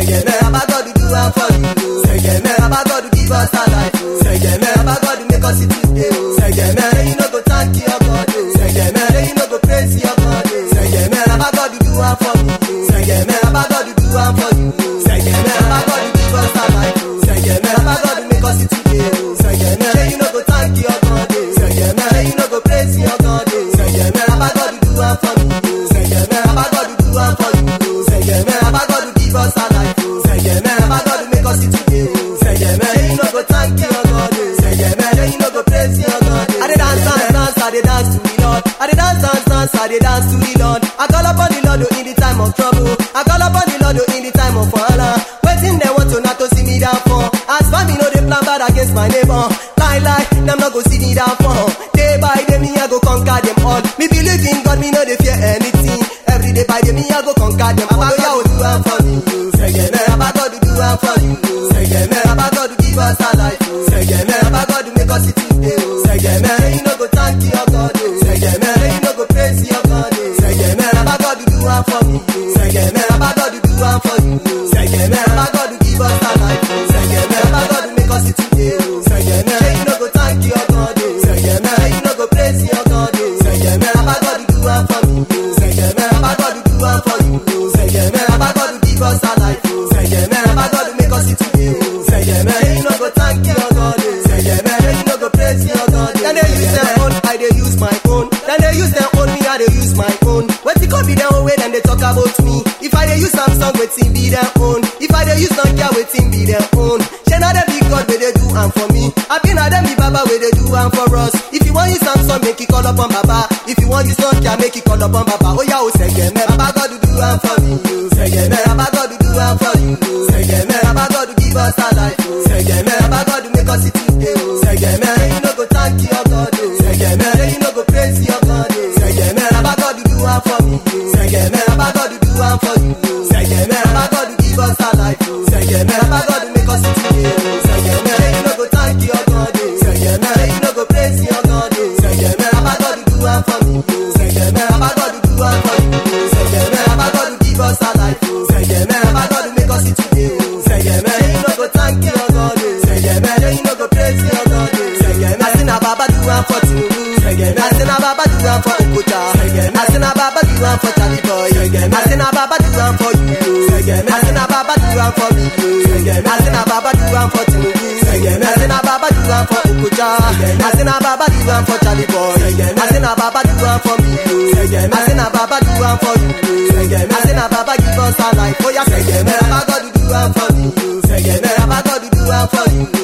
Yeah, yeah, I'm about to do it for you. I dey dance to the Lord. I dey dance dance dance I dey dance to the Lord. I call upon the Lord oh, in the time of trouble. I call upon the Lord oh, in the time of wahala. Wetin dem want to not to see me down for. As for me no dey plan bad against my neighbor. Lie lie, dem no go see me down for. Day by day me I go conquer them all. Me believe in God, me no dey fear anything. Every day by day me I go conquer them all. Oya o do am for me o. Sẹ̀gẹ̀mẹ̀ Baba God do am for you say you no go thank your God about me? If I dey use Samsung, wetin be their own? If I dey use Nokia, wetin be their own? Shey na dem be God wey they do am for me? Abi na dem be Baba wey dey do am for us? If you wan use Samsung, make you call upon Baba. If you wan use Nokia, make you call up upon Baba. Oya o Sẹ̀gẹ̀mẹ̀, Baba God do am for me o. Sẹ̀gẹ̀mẹ̀, Baba God do am for you o. Sẹ̀gẹ̀mẹ̀, Baba God give us our life o. Sẹ̀gẹ̀mẹ̀, Baba God make us see today Baba God give us our life o. Sẹ̀gẹ̀mẹ̀, Baba God make us see today o. Sẹ̀gẹ̀mẹ̀, say you no go thank your God o. Sẹ̀gẹ̀mẹ̀, say you no go praise your God o. Sẹ̀gẹ̀mẹ̀, Baba God do am for me o. Sẹ̀gẹ̀mẹ̀, Baba God do am for you o. Sẹ̀gẹ̀mẹ̀, Baba God give us our life o. Sẹ̀gẹ̀mẹ̀, Baba God make us see today o. Sẹ̀gẹ̀mẹ̀, say you no go thank your God o. Sẹ̀gẹ̀mẹ̀, say you no go praise your God o. Sẹ̀gẹ̀mẹ̀, I say do for I Baba do am for. Sẹ̀gẹ̀mẹ̀, I do am for Charly Boy. I do for you am for me o. I say na Baba do am for Tinubu. Sẹ̀gẹ̀mẹ̀, I say na Baba do am for Okocha. I say na Baba do am for Charly Boy. Sẹ̀gẹ̀mẹ̀, I say na Baba do am for me o. Sẹ̀gẹ̀mẹ̀, I say na Baba do am for you o. Sẹ̀gẹ̀mẹ̀, I say na Baba give us our life. Oh, Oya Sẹ̀gẹ̀mẹ̀, Baba God do am for me Baba God do am for you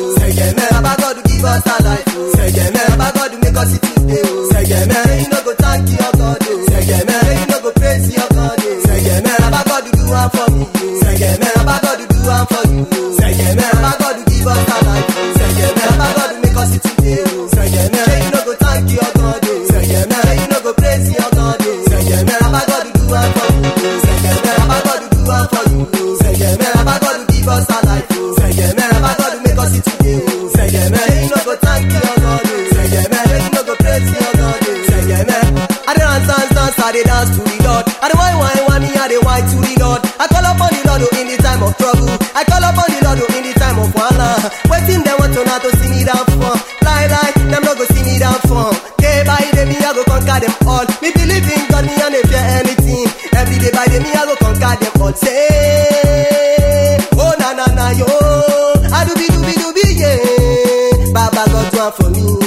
I dey dance to the Lord. I dey whine whine whine me I dey whine to the Lord. I call upon the Lord oh, in the time of trouble. I call upon the Lord oh, in the time of wahala. Wetin dem want to na to see me down for? Lie lie, dem no go see me down for. Day by day me I go conquer them all. Me believe in God me I no fear anything. Every day by day me I go conquer them all. Say, for me.